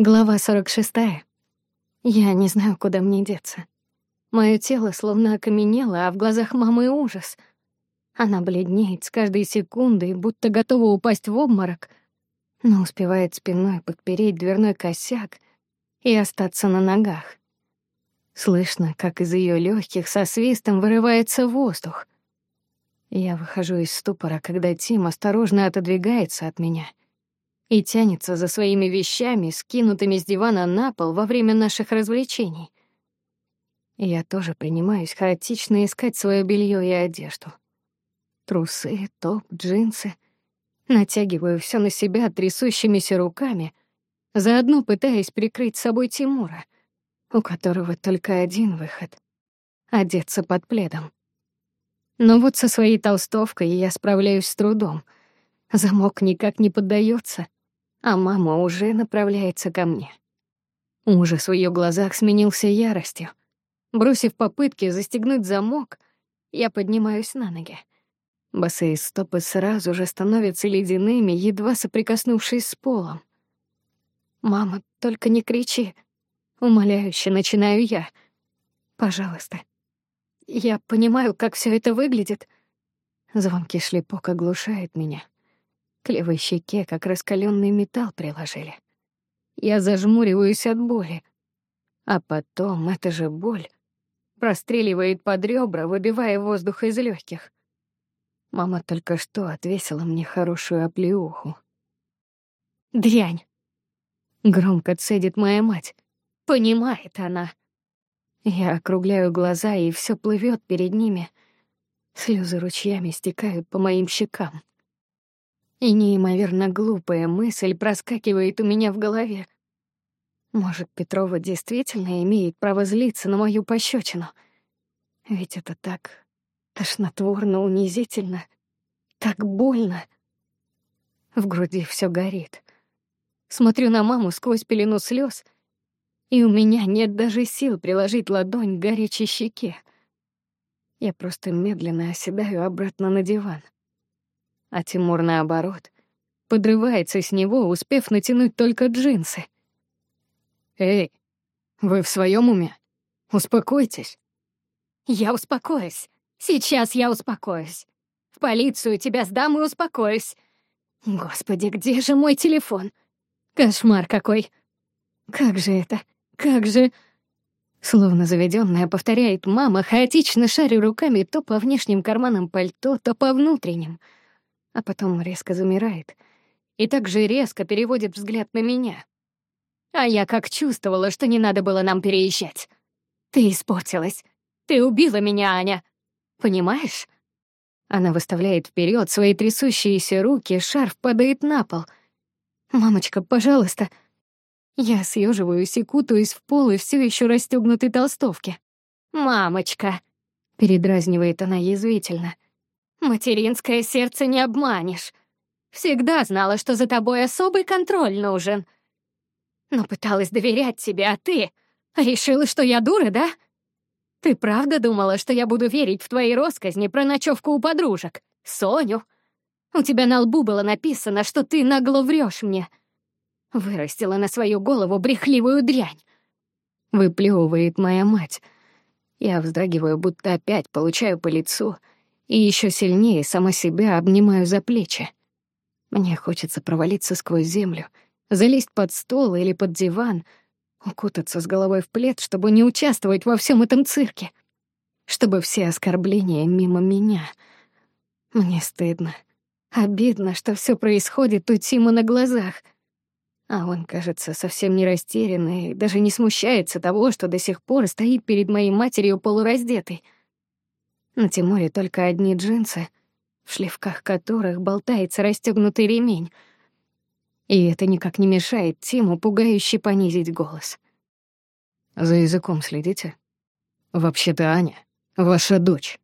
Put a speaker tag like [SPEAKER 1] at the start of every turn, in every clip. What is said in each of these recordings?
[SPEAKER 1] Глава 46. Я не знаю, куда мне деться. Моё тело словно окаменело, а в глазах мамы ужас. Она бледнеет с каждой секундой, будто готова упасть в обморок, но успевает спиной подпереть дверной косяк и остаться на ногах. Слышно, как из её лёгких со свистом вырывается воздух. Я выхожу из ступора, когда Тим осторожно отодвигается от меня — и тянется за своими вещами, скинутыми с дивана на пол во время наших развлечений. Я тоже принимаюсь хаотично искать свое белье и одежду. Трусы, топ, джинсы. Натягиваю все на себя трясущимися руками, заодно пытаясь прикрыть собой Тимура, у которого только один выход — одеться под пледом. Но вот со своей толстовкой я справляюсь с трудом. Замок никак не поддается а мама уже направляется ко мне. Ужас в ее глазах сменился яростью. Бросив попытки застегнуть замок, я поднимаюсь на ноги. Босые стопы сразу же становятся ледяными, едва соприкоснувшись с полом. «Мама, только не кричи!» Умоляюще начинаю я. «Пожалуйста. Я понимаю, как все это выглядит». Звонкий шлепок оглушает меня. Левой щеке, как раскаленный металл, приложили. Я зажмуриваюсь от боли. А потом эта же боль простреливает под ребра, выбивая воздух из легких. Мама только что отвесила мне хорошую оплеуху. «Дрянь!» — громко цедит моя мать. «Понимает она!» Я округляю глаза, и все плывет перед ними. Слезы ручьями стекают по моим щекам. И неимоверно глупая мысль проскакивает у меня в голове. Может, Петрова действительно имеет право злиться на мою пощечину? Ведь это так тошнотворно, унизительно, так больно. В груди все горит. Смотрю на маму сквозь пелену слез, и у меня нет даже сил приложить ладонь к горячей щеке. Я просто медленно оседаю обратно на диван а Тимур, наоборот, подрывается с него, успев натянуть только джинсы. «Эй, вы в своем уме? Успокойтесь». «Я успокоюсь. Сейчас я успокоюсь. В полицию тебя сдам и успокоюсь. Господи, где же мой телефон? Кошмар какой. Как же это? Как же...» Словно заведенная повторяет мама, хаотично шаря руками то по внешним карманам пальто, то по внутренним — а потом резко замирает и также резко переводит взгляд на меня. А я как чувствовала, что не надо было нам переезжать. Ты испортилась. Ты убила меня, Аня. Понимаешь? Она выставляет вперед свои трясущиеся руки, шарф падает на пол. «Мамочка, пожалуйста». Я съеживаюсь и кутаюсь в пол и все еще расстегнутой толстовке. «Мамочка», — передразнивает она язвительно, — Материнское сердце не обманешь. Всегда знала, что за тобой особый контроль нужен. Но пыталась доверять тебе, а ты решила, что я дура, да? Ты правда думала, что я буду верить в твои россказни про ночевку у подружек? Соню? У тебя на лбу было написано, что ты нагло врешь мне. Вырастила на свою голову брехливую дрянь. Выплевывает моя мать. Я вздрагиваю, будто опять получаю по лицу — и еще сильнее сама себя обнимаю за плечи. Мне хочется провалиться сквозь землю, залезть под стол или под диван, укутаться с головой в плед, чтобы не участвовать во всем этом цирке, чтобы все оскорбления мимо меня. Мне стыдно, обидно, что все происходит у Тима на глазах. А он, кажется, совсем не растерянный, даже не смущается того, что до сих пор стоит перед моей матерью полураздетый — на Тимуре только одни джинсы, в шлевках которых болтается расстегнутый ремень. И это никак не мешает Тиму пугающе понизить голос.
[SPEAKER 2] «За языком следите? Вообще-то Аня, ваша дочь».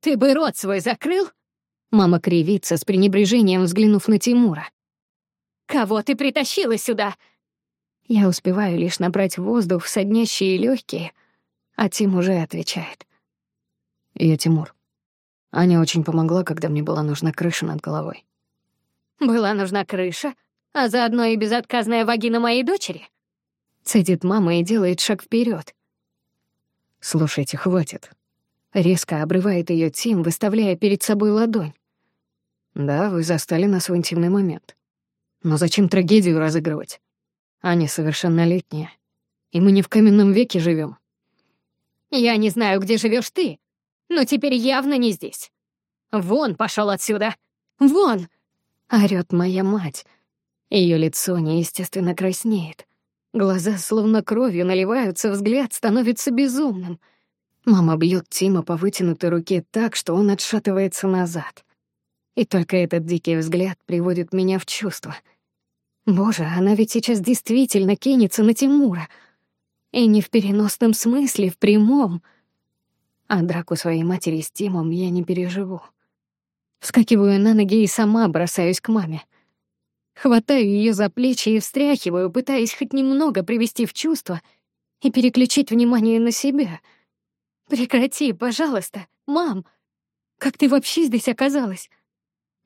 [SPEAKER 1] «Ты бы рот свой закрыл?» Мама кривится с пренебрежением, взглянув на Тимура. «Кого ты притащила сюда?» Я успеваю лишь набрать воздух в соднящие легкие, а Тим уже отвечает.
[SPEAKER 2] Я Тимур. Аня очень помогла, когда мне была нужна крыша над головой.
[SPEAKER 1] Была нужна крыша? а заодно и безотказная вагина моей дочери?
[SPEAKER 2] Цедит мама и делает шаг вперед. Слушайте, хватит. Резко обрывает ее Тим, выставляя перед собой ладонь. Да, вы застали нас в интимный момент. Но зачем трагедию разыгрывать? Аня совершеннолетняя. И мы не в каменном веке живем.
[SPEAKER 1] Я не знаю, где живешь ты, но теперь явно не здесь. Вон пошел отсюда! Вон!
[SPEAKER 2] Орёт моя мать. Ее лицо неестественно краснеет. Глаза словно кровью наливаются, взгляд становится безумным. Мама бьет Тима по вытянутой руке так, что он отшатывается назад. И только этот дикий взгляд приводит меня в чувство. Боже, она ведь сейчас действительно кинется на Тимура. И не в переносном смысле, в прямом. А драку своей матери с Тимом я не переживу. Вскакиваю на ноги и сама бросаюсь к маме. Хватаю ее за плечи и встряхиваю, пытаясь хоть немного привести в чувство и переключить внимание на себя. «Прекрати, пожалуйста, мам! Как ты вообще здесь оказалась?»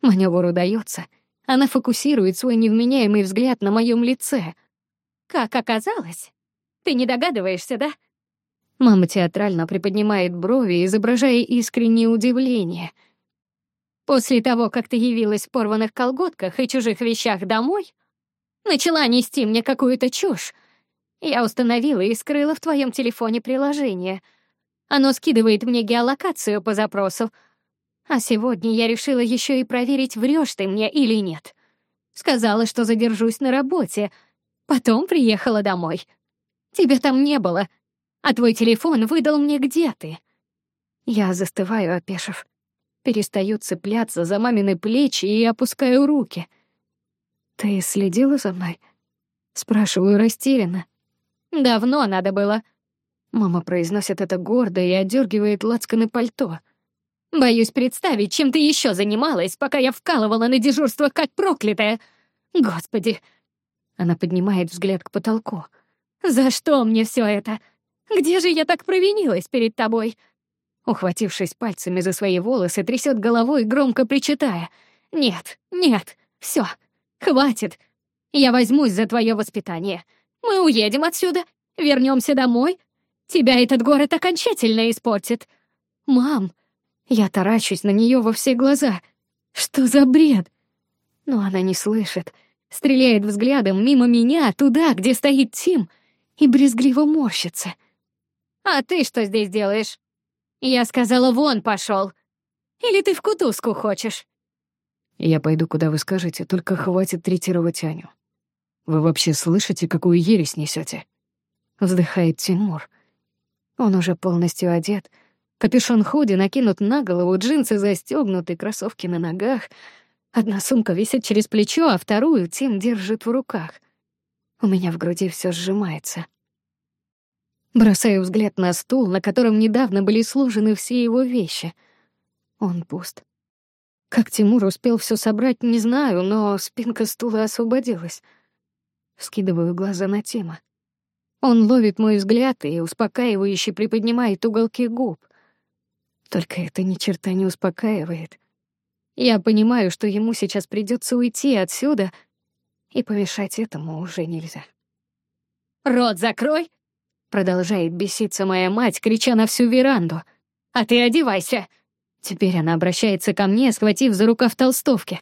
[SPEAKER 2] Маневр удается. Она фокусирует свой невменяемый взгляд на моем лице.
[SPEAKER 1] «Как оказалось? Ты не догадываешься, да?»
[SPEAKER 2] Мама театрально приподнимает брови, изображая искреннее удивление —
[SPEAKER 1] После того, как ты явилась в порванных колготках и чужих вещах домой, начала нести мне какую-то чушь. Я установила и скрыла в твоем телефоне приложение. Оно скидывает мне геолокацию по запросу. А сегодня я решила еще и проверить, врешь ты мне или нет. Сказала, что задержусь на работе. Потом приехала домой. Тебя там не было, а твой телефон выдал мне, где ты.
[SPEAKER 2] Я застываю, опешив. Перестаю цепляться за мамины плечи и опускаю руки. «Ты следила за мной?» Спрашиваю растерянно.
[SPEAKER 1] «Давно надо было».
[SPEAKER 2] Мама произносит это гордо и отдергивает лацканы пальто.
[SPEAKER 1] «Боюсь представить, чем ты еще занималась, пока я вкалывала на дежурство как проклятая. Господи!»
[SPEAKER 2] Она поднимает взгляд к потолку.
[SPEAKER 1] «За что мне все это? Где же я так провинилась перед тобой?»
[SPEAKER 2] Ухватившись пальцами за свои волосы, трясет головой, громко причитая.
[SPEAKER 1] «Нет, нет, все, хватит. Я возьмусь за твое воспитание. Мы уедем отсюда, вернемся домой. Тебя этот город окончательно испортит. Мам!»
[SPEAKER 2] Я таращусь на нее во все глаза. Что за бред? Но она не слышит. Стреляет взглядом мимо меня, туда, где стоит Тим, и брезгливо морщится.
[SPEAKER 1] «А ты что здесь делаешь?» Я сказала, вон пошел. Или ты в кутузку хочешь?
[SPEAKER 2] Я пойду, куда вы скажете, только хватит третировать Аню. Вы вообще слышите, какую ересь несете? Вздыхает Тимур. Он уже полностью одет. Капюшон худи накинут на голову, джинсы застегнуты, кроссовки на ногах. Одна сумка висит через плечо, а вторую Тим держит в руках. У меня в груди все сжимается. Бросаю взгляд на стул, на котором недавно были сложены все его вещи. Он пуст. Как Тимур успел все собрать, не знаю, но спинка стула освободилась. Скидываю глаза на Тима. Он ловит мой взгляд и успокаивающе приподнимает уголки губ. Только это ни черта не успокаивает. Я понимаю, что ему сейчас придется уйти отсюда, и помешать этому уже нельзя.
[SPEAKER 1] «Рот закрой
[SPEAKER 2] Продолжает беситься моя мать, крича на всю веранду. «А ты одевайся!» Теперь она обращается ко мне, схватив за рукав толстовки.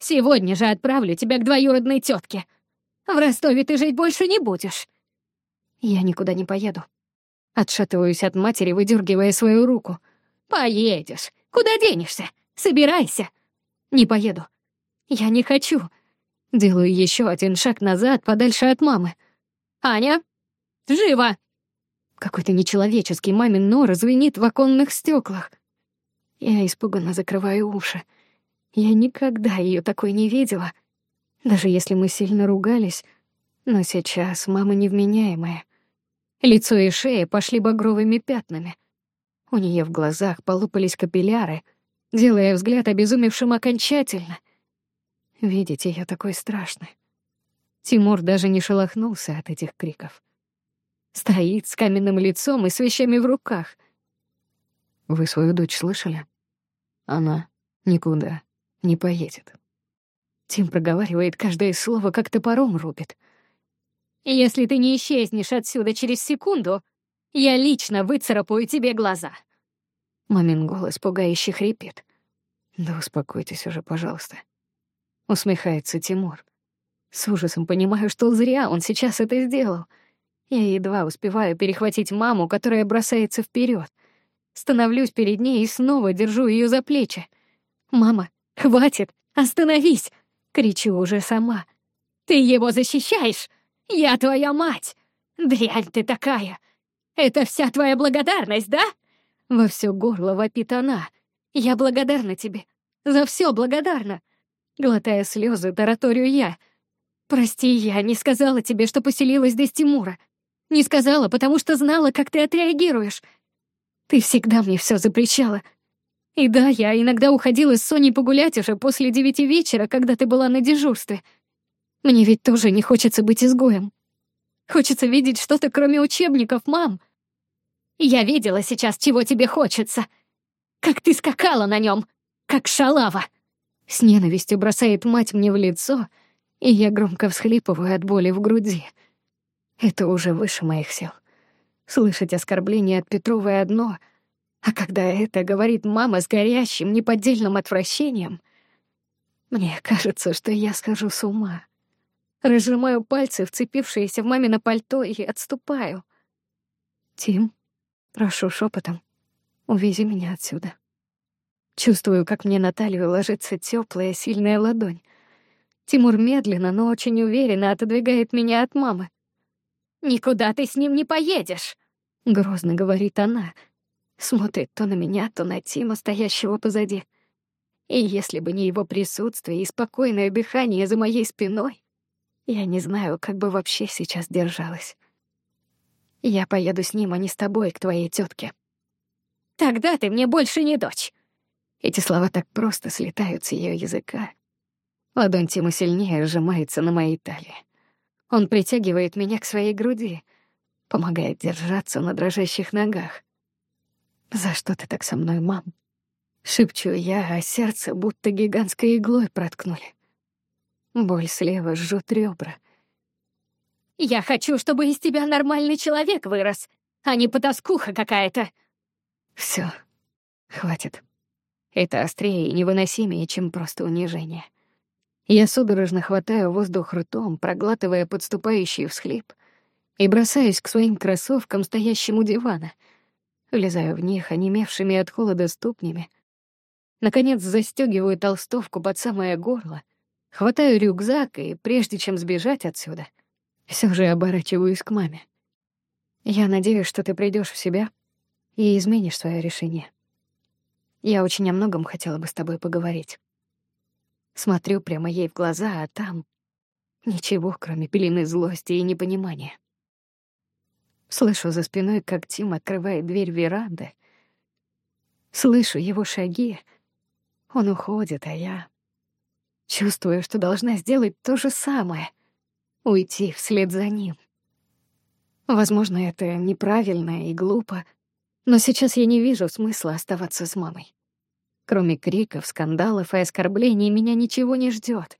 [SPEAKER 2] «Сегодня же отправлю тебя к двоюродной тетке. В Ростове ты жить больше не будешь». Я никуда не поеду. Отшатываюсь от матери, выдергивая свою руку. «Поедешь. Куда денешься? Собирайся». «Не поеду. Я не хочу». Делаю еще один шаг назад, подальше от мамы. «Аня, живо!» Какой-то нечеловеческий мамин нор звенит в оконных стеклах. Я испуганно закрываю уши. Я никогда ее такой не видела. Даже если мы сильно ругались, но сейчас мама невменяемая. Лицо и шея пошли багровыми пятнами. У нее в глазах полупались капилляры, делая взгляд обезумевшим окончательно. Видите, я такой страшный. Тимур даже не шелохнулся от этих криков. Стоит с каменным лицом и с вещами в руках. Вы свою дочь слышали? Она никуда не поедет.
[SPEAKER 1] Тим проговаривает каждое слово, как топором рубит.
[SPEAKER 2] «Если ты не исчезнешь отсюда через секунду, я лично выцарапаю тебе глаза».
[SPEAKER 1] Мамин голос пугающе хрипит. «Да успокойтесь уже, пожалуйста». Усмехается Тимур. С ужасом понимаю, что зря он сейчас это сделал. Я едва успеваю перехватить маму, которая бросается вперед. Становлюсь перед ней и снова держу ее за плечи. «Мама, хватит! Остановись!» — кричу уже сама.
[SPEAKER 2] «Ты его защищаешь? Я твоя мать! Дрянь ты такая! Это вся твоя благодарность, да?»
[SPEAKER 1] Во все горло вопит она. «Я благодарна тебе. За все благодарна!» Глотая слезы, тараторю я. «Прости, я не сказала тебе, что поселилась здесь Тимура. Не сказала, потому что знала, как ты отреагируешь. Ты всегда мне все запрещала. И да, я иногда уходила с Соней погулять уже после девяти вечера, когда ты была на дежурстве. Мне ведь тоже не хочется быть изгоем. Хочется видеть что-то, кроме учебников, мам.
[SPEAKER 2] Я видела сейчас, чего тебе хочется. Как ты скакала на нем, как шалава.
[SPEAKER 1] С ненавистью бросает мать мне в лицо, и я громко всхлипываю от боли в груди. Это уже выше моих сил. Слышать оскорбление от Петровой одно, а когда это говорит мама с горящим, неподдельным отвращением, мне кажется, что я схожу с ума. Разжимаю пальцы, вцепившиеся в мамино пальто, и отступаю. «Тим, прошу шепотом, увези меня отсюда». Чувствую, как мне на талию ложится теплая, сильная ладонь. Тимур медленно, но очень уверенно отодвигает меня от мамы.
[SPEAKER 2] «Никуда ты с ним не поедешь!»
[SPEAKER 1] — грозно говорит она. Смотрит то на меня, то на Тима, стоящего позади. И если бы не его присутствие и спокойное дыхание за моей спиной, я не знаю, как бы вообще сейчас держалась. Я поеду с ним, а не с тобой, к твоей тетке.
[SPEAKER 2] Тогда ты мне больше не дочь.
[SPEAKER 1] Эти слова так просто слетают с ее языка. Ладонь Тима сильнее сжимается на моей талии. Он притягивает меня к своей груди, помогает держаться на дрожащих ногах. «За что ты так со мной, мам?» Шепчу я, а сердце будто гигантской иглой проткнули. Боль слева жжет ребра.
[SPEAKER 2] «Я хочу, чтобы из тебя нормальный человек вырос, а не потаскуха какая-то!»
[SPEAKER 1] Все, хватит. Это острее и невыносимее, чем просто унижение. Я судорожно хватаю воздух ртом, проглатывая подступающий всхлип, и бросаюсь к своим кроссовкам, стоящим у дивана. Влезаю в них, онемевшими от холода ступнями. Наконец застегиваю толстовку под самое горло, хватаю рюкзак и, прежде чем сбежать отсюда, все же оборачиваюсь к маме. Я надеюсь, что ты придешь в себя и изменишь свое решение. Я очень о многом хотела бы с тобой поговорить. Смотрю прямо ей в глаза, а там ничего, кроме пелены злости и непонимания. Слышу за спиной, как Тим открывает дверь веранды. Слышу его шаги. Он уходит, а я чувствую, что должна сделать то же самое — уйти вслед за ним. Возможно, это неправильно и глупо, но сейчас я не вижу смысла оставаться с мамой. Кроме криков, скандалов и оскорблений меня ничего не ждет.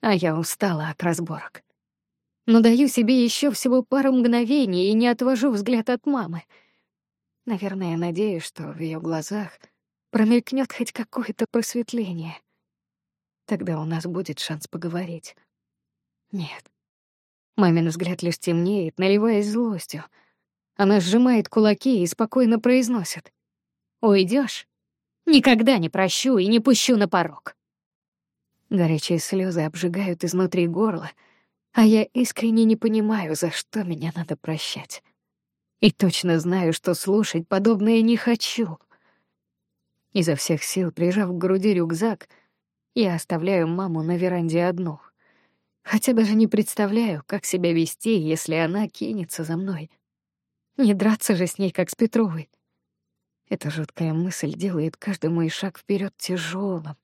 [SPEAKER 1] А я устала от разборок. Но даю себе еще всего пару мгновений и не отвожу взгляд от мамы. Наверное, надеюсь, что в ее глазах промелькнет хоть какое-то просветление. Тогда у нас будет шанс поговорить. Нет. Мамин взгляд лишь темнеет, наливаясь злостью. Она сжимает кулаки и спокойно произносит. «Уйдешь? Никогда не прощу и не пущу на порог. Горячие слезы обжигают изнутри горла, а я искренне не понимаю, за что меня надо прощать. И точно знаю, что слушать подобное не хочу. Изо всех сил, прижав к груди рюкзак, я оставляю маму на веранде одну. Хотя даже не представляю, как себя вести, если она кинется за мной. Не драться же с ней, как с Петровой. Эта жуткая мысль делает каждый мой шаг вперед тяжелым.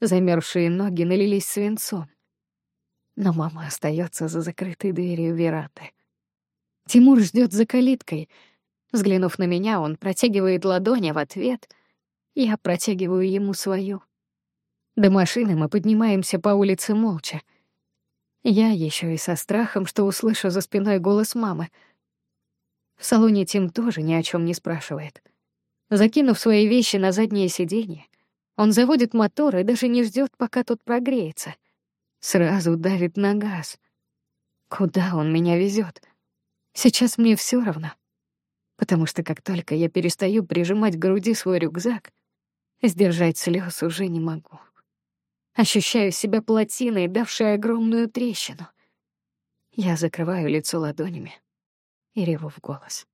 [SPEAKER 1] Замерзшие ноги налились свинцом. Но мама остается за закрытой дверью веранды. Тимур ждет за калиткой. Взглянув на меня, он протягивает ладони в ответ. Я протягиваю ему свою. До машины мы поднимаемся по улице молча. Я еще и со страхом, что услышу за спиной голос мамы. В салоне Тим тоже ни о чем не спрашивает. Закинув свои вещи на заднее сиденье, он заводит мотор и даже не ждет, пока тот прогреется. Сразу давит на газ. Куда он меня везет? Сейчас мне все равно. Потому что как только я перестаю прижимать к груди свой рюкзак, сдержать слез уже не могу. Ощущаю себя плотиной, давшей огромную трещину. Я закрываю лицо ладонями и реву в голос.